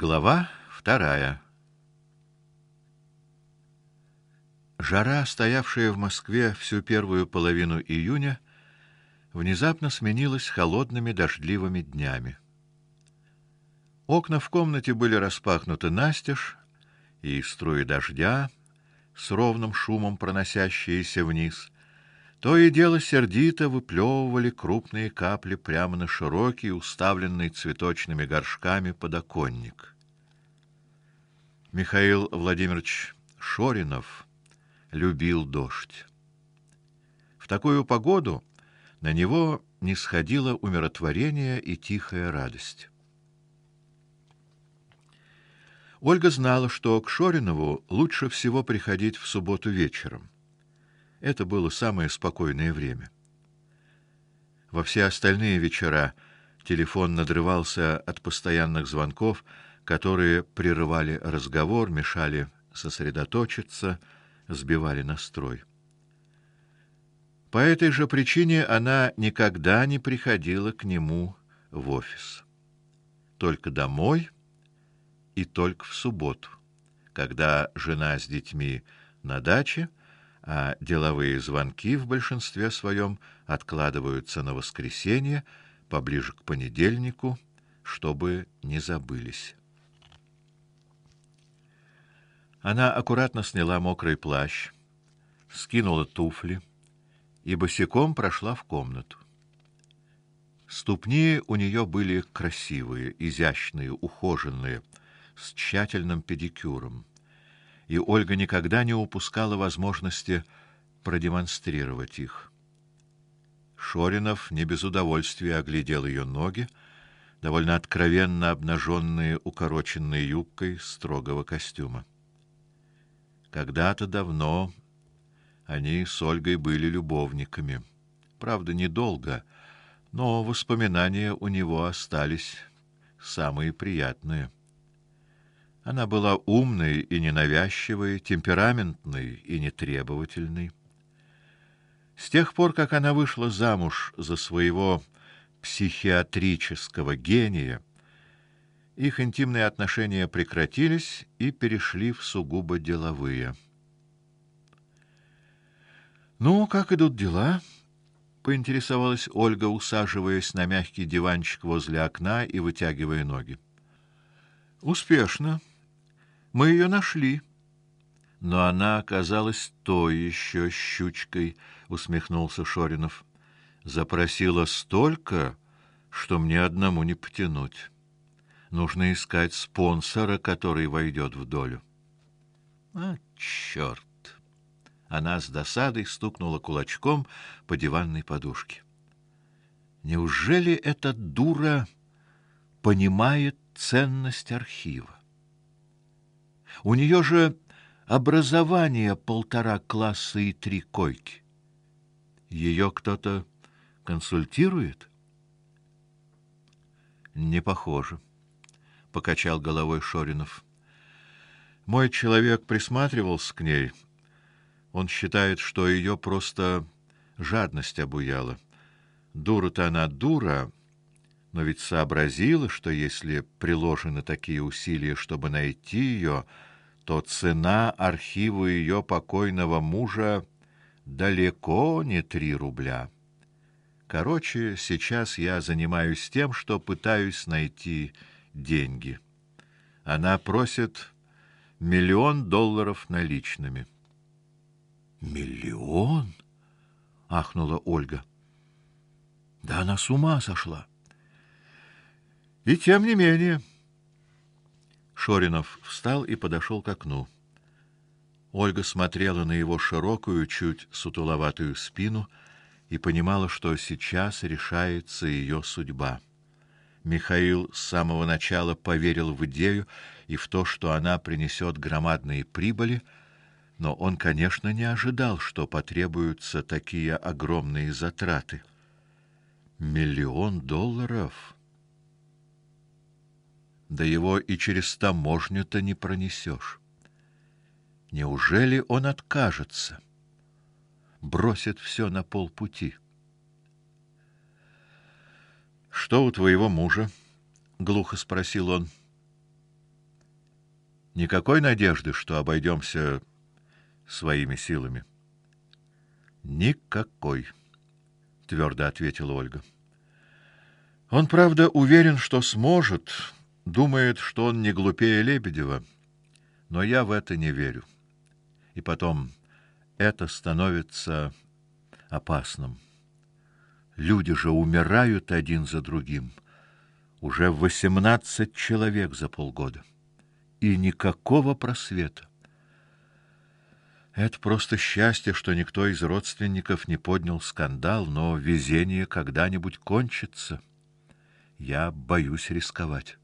Глава вторая. Жара, стоявшая в Москве всю первую половину июня, внезапно сменилась холодными дождливыми днями. Окна в комнате были распахнуты настежь, и струи дождя, с ровным шумом проносящиеся вниз, то и дело сердито выплевывали крупные капли прямо на широкий, уставленный цветочными горшками подоконник. Михаил Владимирович Шоринов любил дождь. В такую погоду на него не сходило умиротворение и тихая радость. Ольга знала, что к Шоринову лучше всего приходить в субботу вечером. Это было самое спокойное время. Во все остальные вечера телефон надрывался от постоянных звонков, которые прерывали разговор, мешали сосредоточиться, сбивали настрой. По этой же причине она никогда не приходила к нему в офис. Только домой и только в субботу, когда жена с детьми на даче, а деловые звонки в большинстве своем откладываются на воскресенье, поближе к понедельнику, чтобы не забылись. Она аккуратно сняла мокрый плащ, скинула туфли и босиком прошла в комнату. Ступни у нее были красивые, изящные, ухоженные, с тщательным педикюром и Ольга никогда не упускала возможности продемонстрировать их. Шоринов не без удовольствия оглядел ее ноги, довольно откровенно обнаженные укороченной юбкой строгого костюма. Когда-то давно они с Ольгой были любовниками. Правда, недолго, но воспоминания у него остались самые приятные. Она была умной и ненавязчивой, темпераментной и нетребовательной. С тех пор, как она вышла замуж за своего психиатрического гения, их интимные отношения прекратились и перешли в сугубо деловые. Ну, как идут дела? поинтересовалась Ольга, усаживаясь на мягкий диванчик возле окна и вытягивая ноги. Успешно, мы ее нашли. Но она оказалась той еще щучкой, усмехнулся Шоринов. Запросила столько, что мне одному не потянуть. Нужно искать спонсора, который войдет в долю. А черт! Она с досадой стукнула кулачком по диванной подушке. Неужели эта дура понимает ценность архива? У нее же образование полтора класса и три койки. Ее кто-то консультирует? Не похоже, покачал головой Шоринов. Мой человек присматривался к ней. Он считает, что ее просто жадность обуяла. Дура-то она дура, но ведь сообразила, что если приложены такие усилия, чтобы найти ее, то цена архиву ее покойного мужа далеко не три рубля. Короче, сейчас я занимаюсь тем, что пытаюсь найти деньги. Она просит миллион долларов наличными. Миллион? ахнула Ольга. Да она с ума сошла. И тем не менее, Шоринов встал и подошел к окну. Ольга смотрела на его широкую, чуть сутуловатую спину и понимала, что сейчас решается ее судьба. Михаил с самого начала поверил в идею и в то, что она принесет громадные прибыли, но он, конечно, не ожидал, что потребуются такие огромные затраты. Миллион долларов. Да его и через таможню-то не пронесешь. Неужели он откажется? Бросит все на полпути. Что у твоего мужа? глухо спросил он. Никакой надежды, что обойдемся своими силами. Никакой, твердо ответила Ольга. Он, правда, уверен, что сможет, думает, что он не глупее Лебедева, но я в это не верю. И потом это становится опасным. Люди же умирают один за другим. Уже восемнадцать человек за полгода. И никакого просвета. Это просто счастье, что никто из родственников не поднял скандал, но везение когда-нибудь кончится. Я боюсь рисковать.